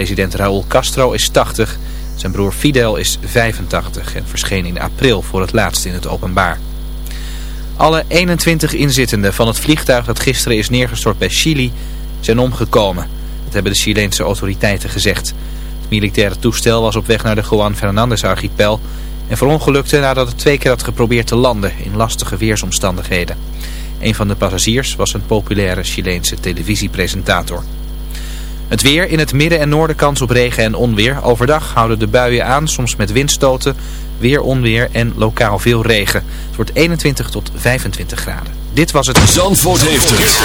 President Raúl Castro is 80, zijn broer Fidel is 85 en verscheen in april voor het laatst in het openbaar. Alle 21 inzittenden van het vliegtuig dat gisteren is neergestort bij Chili zijn omgekomen. Dat hebben de Chileense autoriteiten gezegd. Het militaire toestel was op weg naar de Juan Fernandez archipel en verongelukte nadat het twee keer had geprobeerd te landen in lastige weersomstandigheden. Een van de passagiers was een populaire Chileense televisiepresentator. Het weer in het midden en noorden kans op regen en onweer. Overdag houden de buien aan, soms met windstoten, weer onweer en lokaal veel regen. Het wordt 21 tot 25 graden. Dit was het... Zandvoort heeft het.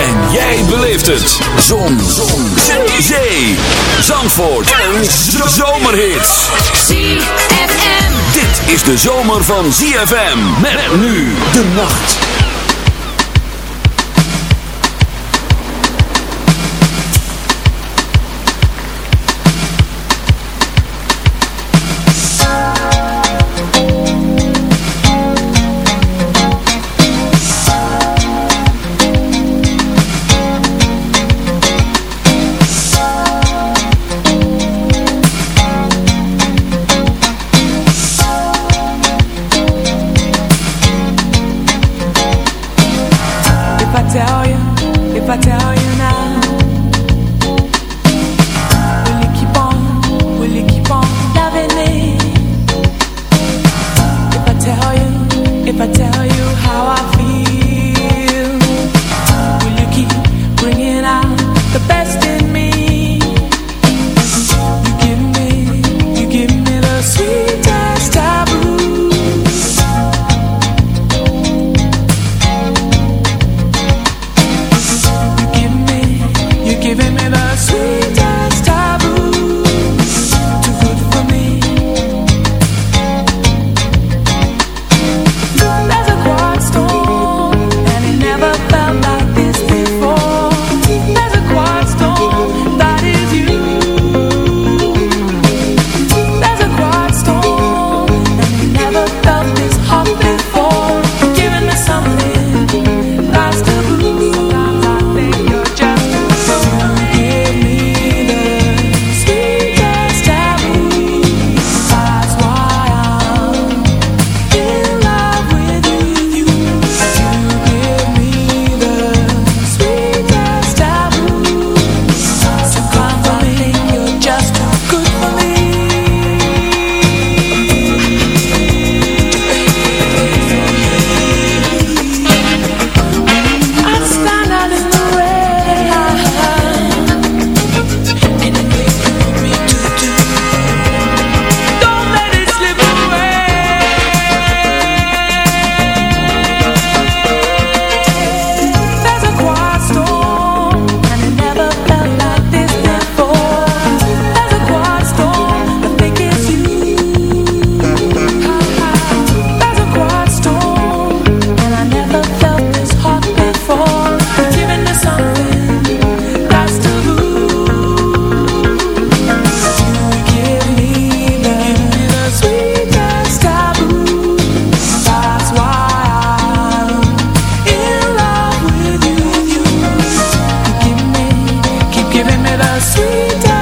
En jij beleeft het. Zon. Zon. Zee. Zee. Zandvoort. Een zomerhit. ZFM. Dit is de zomer van ZFM. Met nu de nacht. time.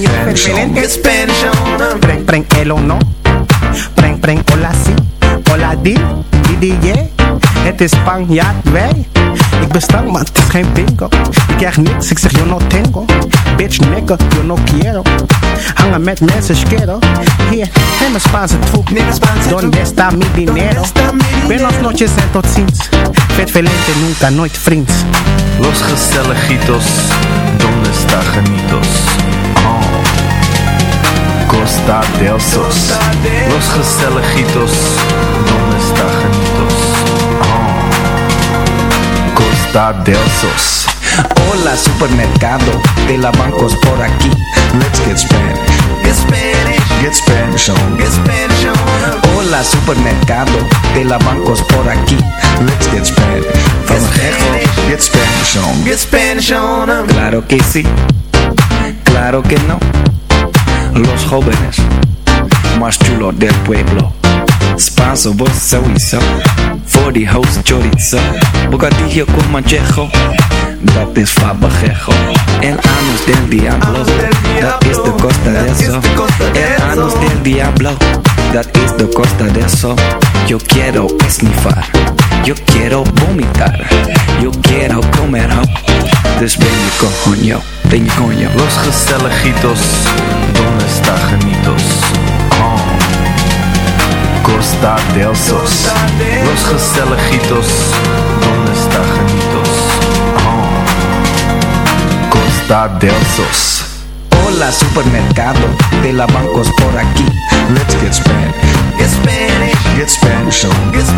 Ik ben Spanish on them. Pren, pren, el no. Pren, pren, hola si. Hola di, di, di. Het is Spanjaard, wij. Ik ben stank, maar het is geen bingo. Ik krijg niks, ik zeg yo no tengo. Bitch, nigga, yo no quiero. Hangen met mensen, schero. Hier, neem mijn Spaanse troep. Donde está mi dinero? Buenos noches en tot ziens. Vet velente, nunca, nooit vriends. Los gezelligitos, donde está genitos? Costa del Sos, los gestelejitos, donde está genitos, oh. Costa del Sos. Hola supermercado, de la bancos por aquí. Let's get Spanish. Get Spanish. Get Spanish on. Get Spanish on. Hola supermercado, de la bancos por aquí. Let's get Spanish. Get Spanish. Get Spanish on. Get Spanish on. Claro que sí. Claro que no. Los jóvenes más chulos del pueblo. Spanso, vos. Voor die host chorizo. Bocadillo con manchejo. Dat is fabajejo. El anus del diablo. Dat is de costa de eso. El anus del diablo. Dat is de costa de eso. Yo quiero esnifar. Yo quiero vomitar. Yo quiero comer. Dus ben je coño. Ben je coño. Los gezelligitos, donde está genitos? Oh. Costa del Sos. Los gezelligitos, donde está genitos? Oh. Costa del Sos. Hola, supermercado. De la bancos por aquí. Let's get Spanish. Get Spanish. Get Spanish. Get Spanish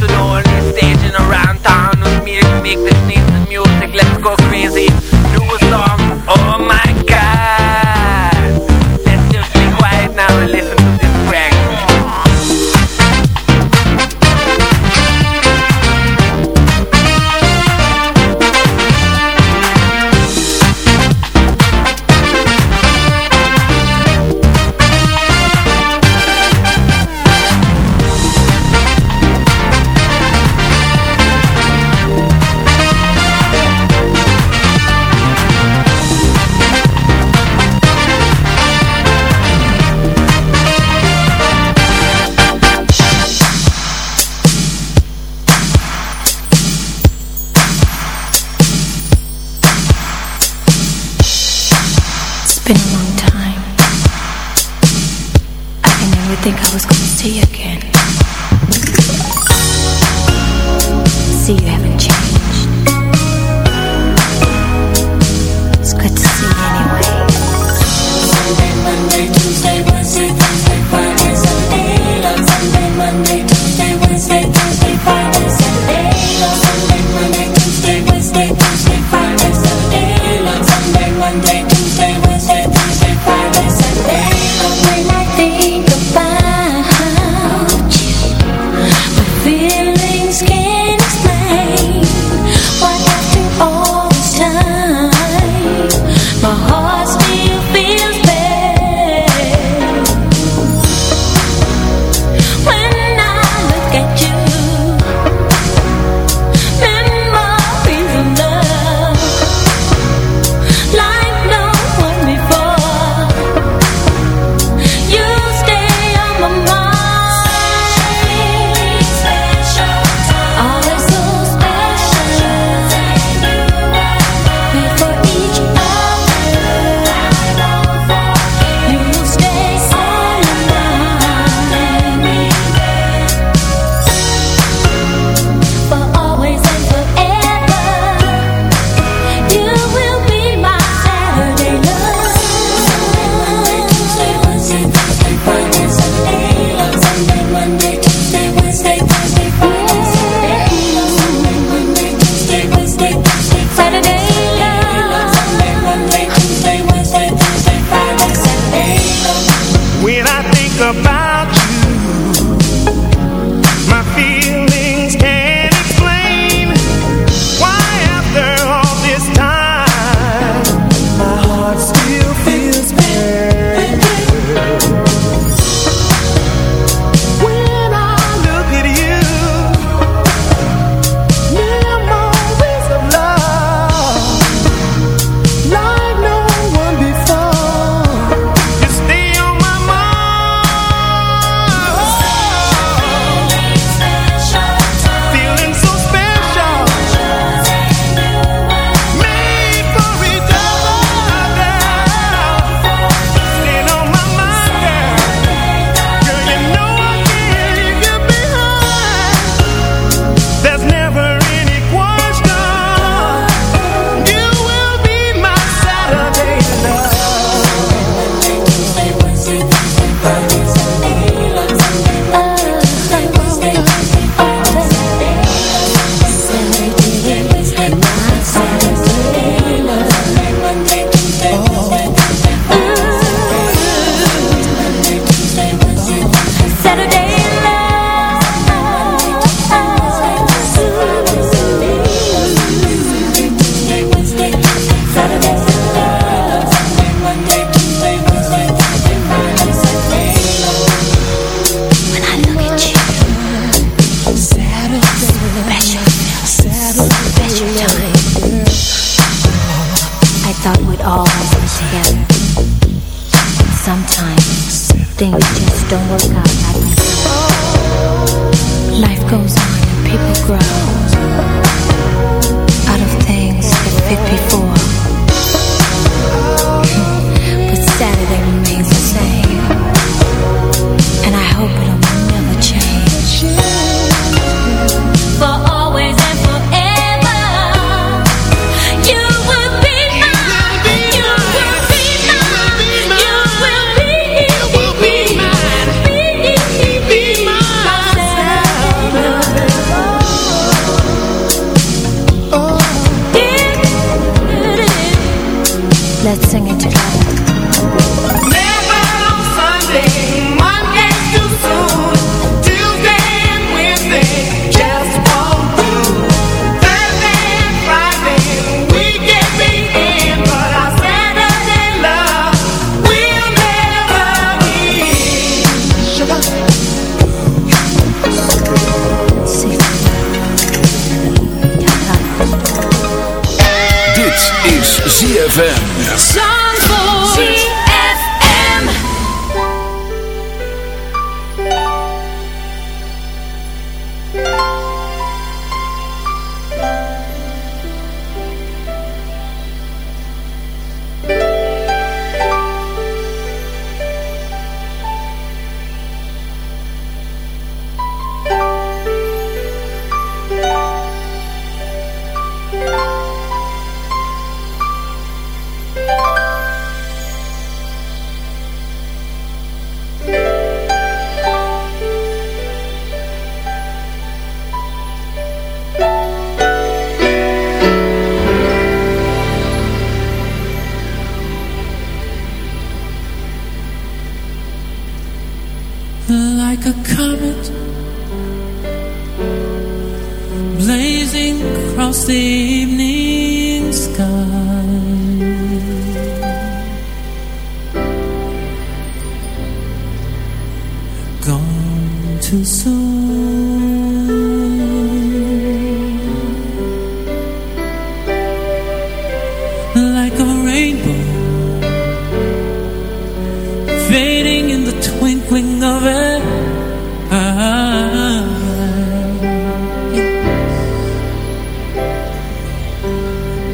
to the only station around town with me to make this nice music? Let's go crazy. Do a song. Oh my been a long time. I never think I was gonna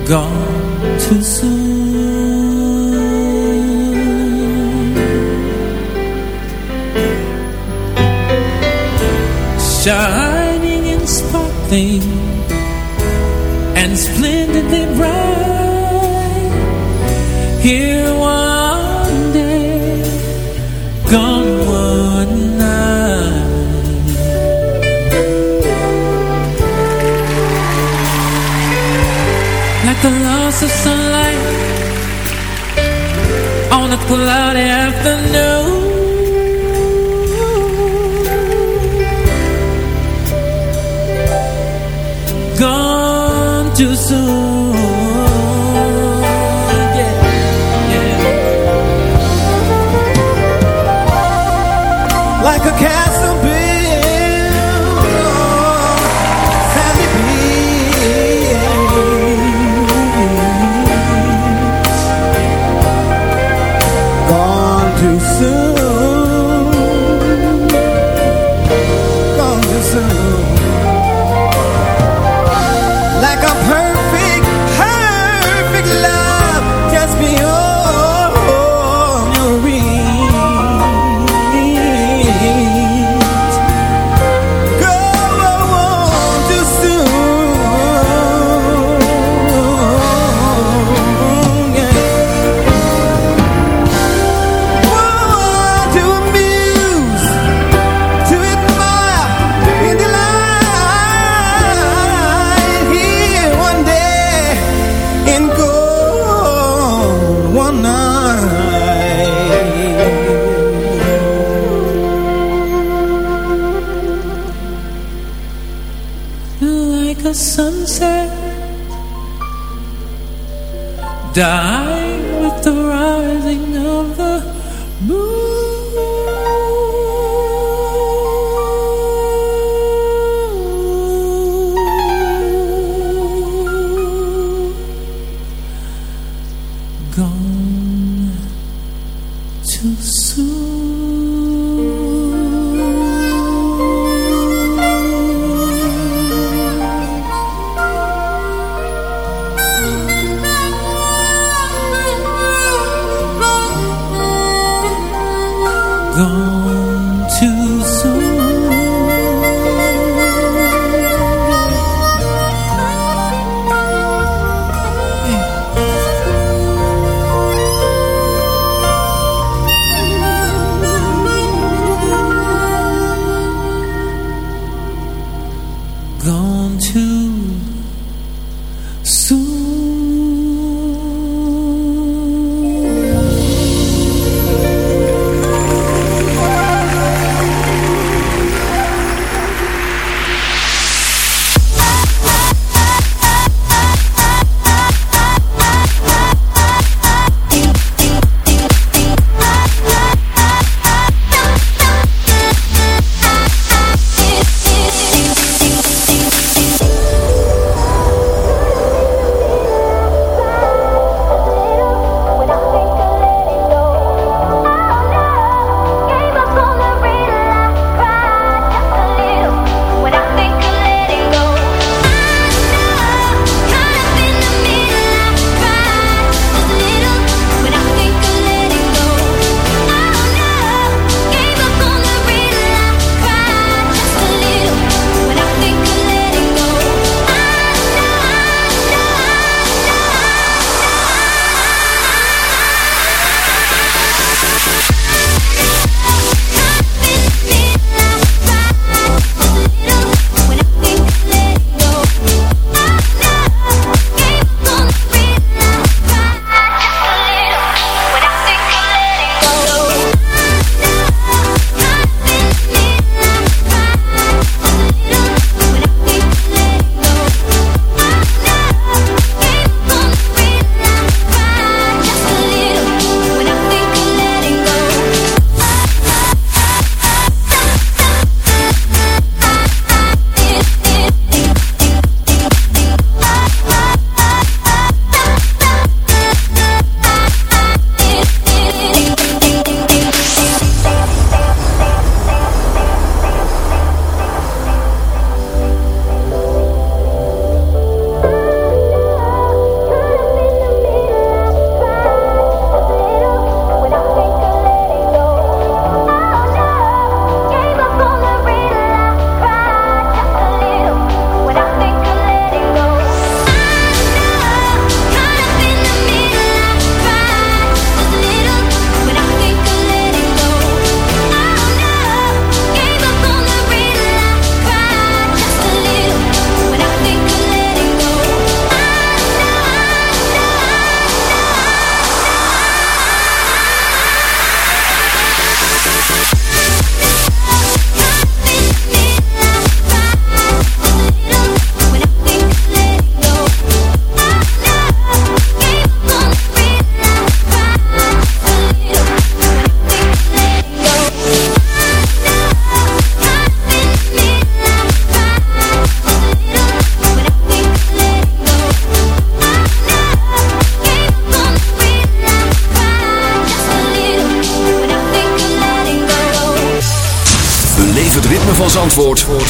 gone too soon Shining and sparkling pull out afternoon die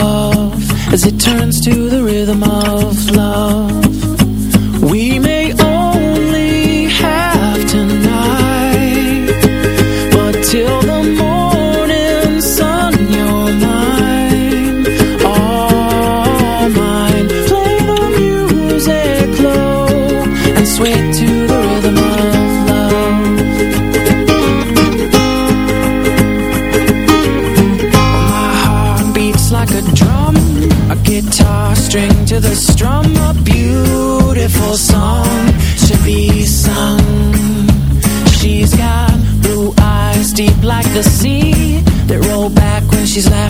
off as it turns to the rhythm of love. the sea that roll back when she's laughing.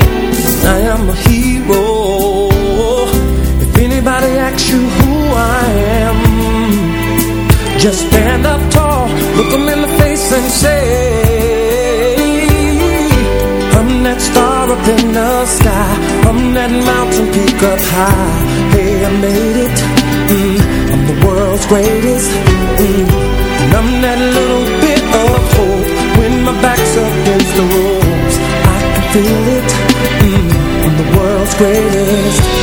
Just stand up tall Look them in the face and say I'm that star up in the sky I'm that mountain peak up high Hey, I made it. Mm, I'm the world's greatest. Mm, And I'm that little bit of hope When my back's against the ropes. I can feel it. Mm, I'm the world's greatest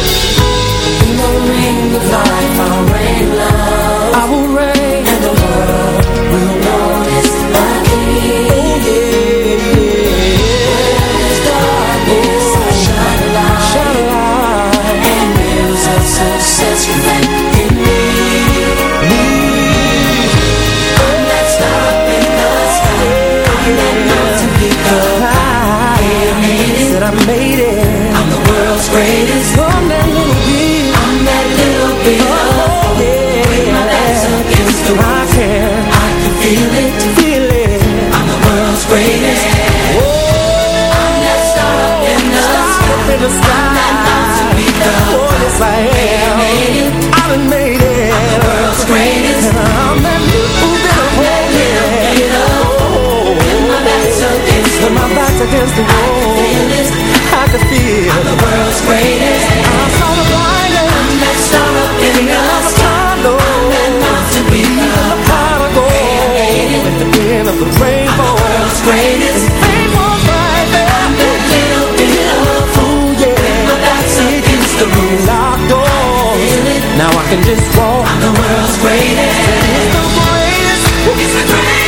wall, I can, I can feel it, feel it. I'm the world's greatest. Oh. I'm. I'm Oh, yes, I am. I done made it. I'm the world's greatest. I'm back's against the when my back's against the wall, I can feel I'm the world's greatest. I saw the light. Of the rainbow. The world's greatest. And fame was right there. I'm that little bit of hope. Yeah. Back's against the locked doors. Now I can just walk. I'm the world's greatest. It's the greatest. It's the greatest.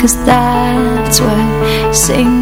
Cause that's what sings.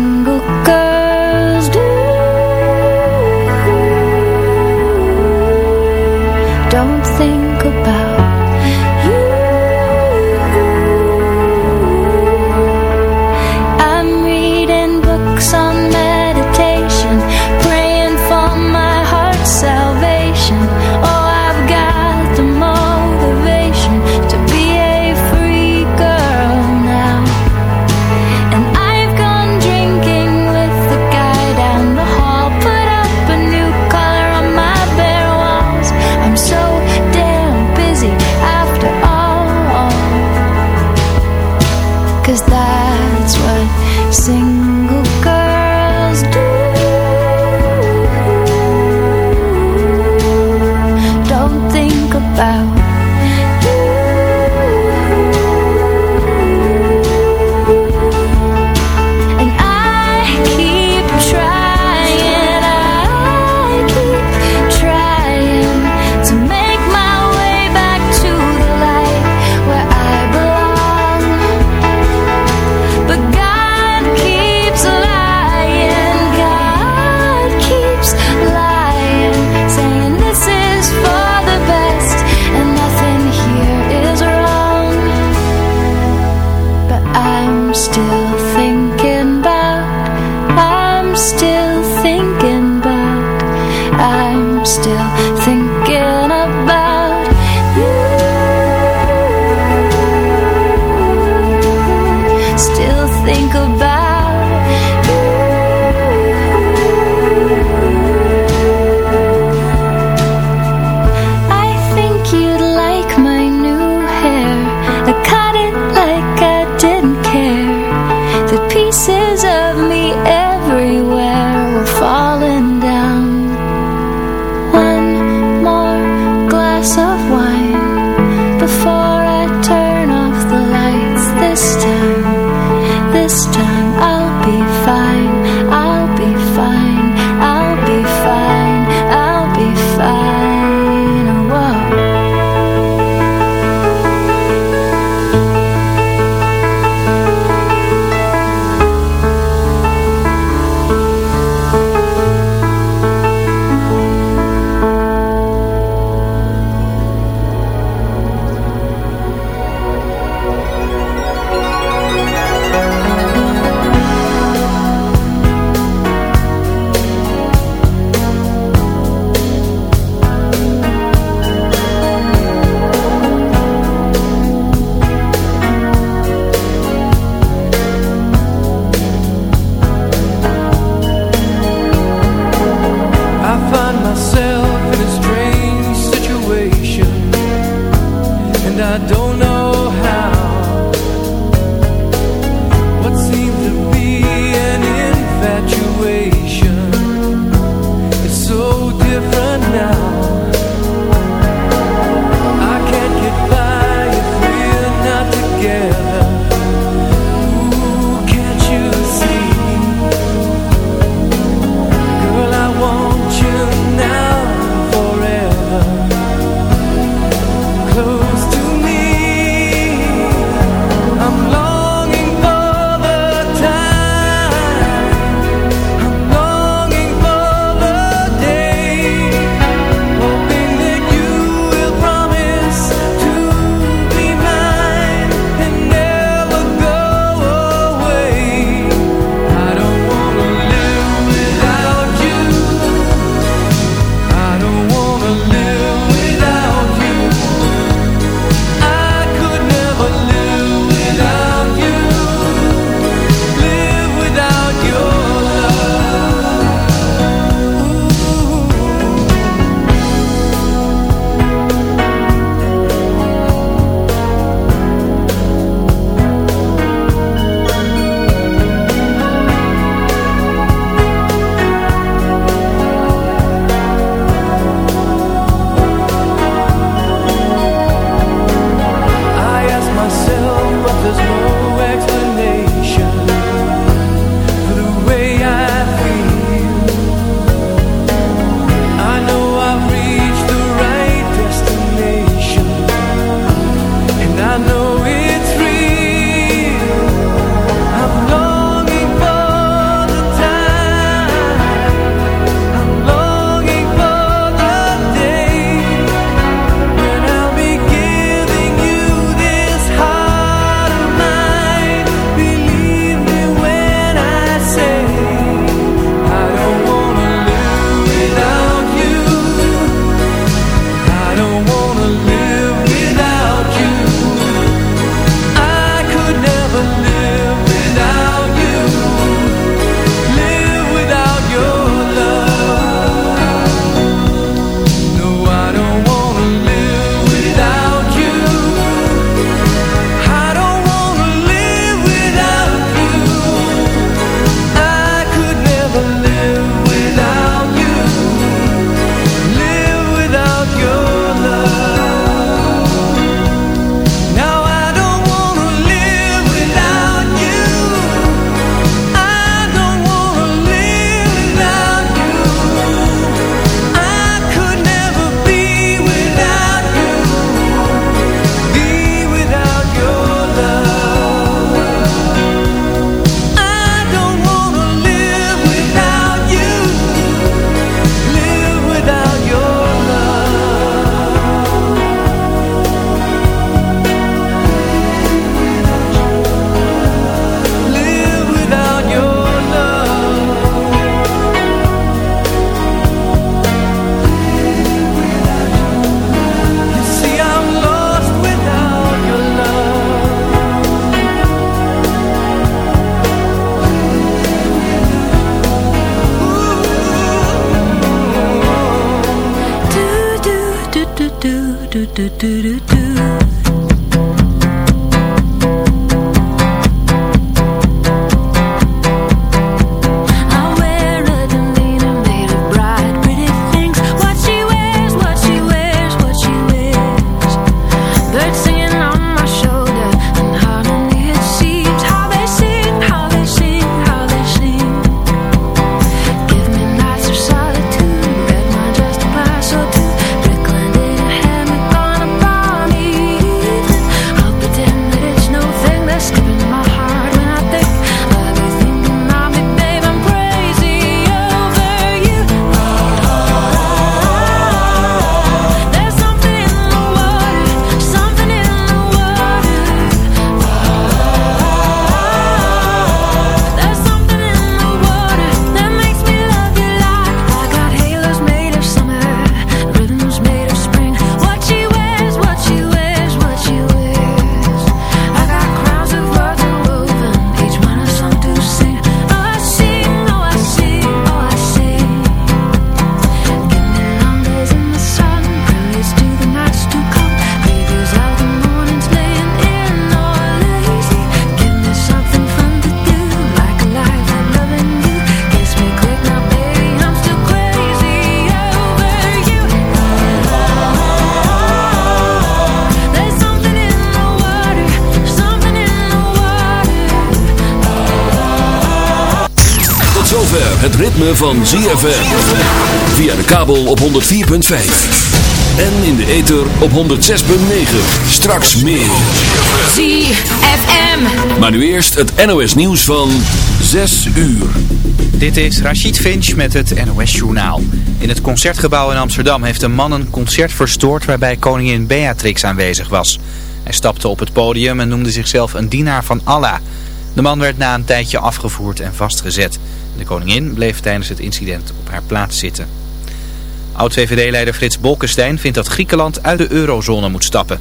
Zover het ritme van ZFM. Via de kabel op 104.5. En in de ether op 106.9. Straks meer. ZFM. Maar nu eerst het NOS nieuws van 6 uur. Dit is Rachid Finch met het NOS Journaal. In het Concertgebouw in Amsterdam heeft een man een concert verstoord waarbij koningin Beatrix aanwezig was. Hij stapte op het podium en noemde zichzelf een dienaar van Allah. De man werd na een tijdje afgevoerd en vastgezet. De koningin bleef tijdens het incident op haar plaats zitten. Oud-VVD-leider Frits Bolkestein vindt dat Griekenland uit de eurozone moet stappen.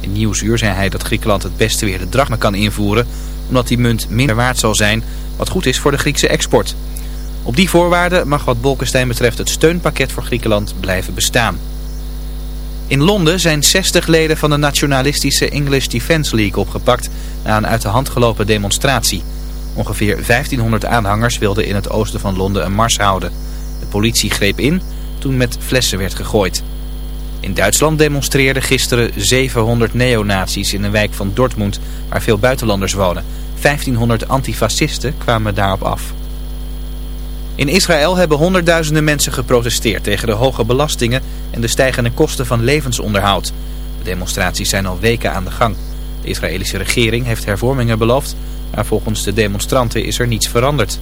In Nieuwsuur zei hij dat Griekenland het beste weer de drachma kan invoeren... omdat die munt minder waard zal zijn, wat goed is voor de Griekse export. Op die voorwaarden mag wat Bolkestein betreft het steunpakket voor Griekenland blijven bestaan. In Londen zijn 60 leden van de nationalistische English Defence League opgepakt na een uit de hand gelopen demonstratie. Ongeveer 1500 aanhangers wilden in het oosten van Londen een mars houden. De politie greep in toen met flessen werd gegooid. In Duitsland demonstreerden gisteren 700 neonazies in een wijk van Dortmund waar veel buitenlanders wonen. 1500 antifascisten kwamen daarop af. In Israël hebben honderdduizenden mensen geprotesteerd tegen de hoge belastingen en de stijgende kosten van levensonderhoud. De demonstraties zijn al weken aan de gang. De Israëlische regering heeft hervormingen beloofd, maar volgens de demonstranten is er niets veranderd.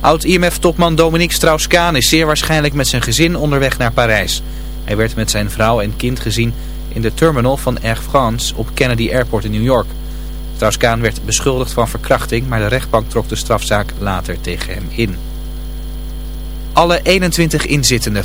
Oud-IMF-topman Dominique Strauss-Kaan is zeer waarschijnlijk met zijn gezin onderweg naar Parijs. Hij werd met zijn vrouw en kind gezien in de terminal van Air France op Kennedy Airport in New York. Strauss-Kaan werd beschuldigd van verkrachting, maar de rechtbank trok de strafzaak later tegen hem in. Alle 21 inzittenden van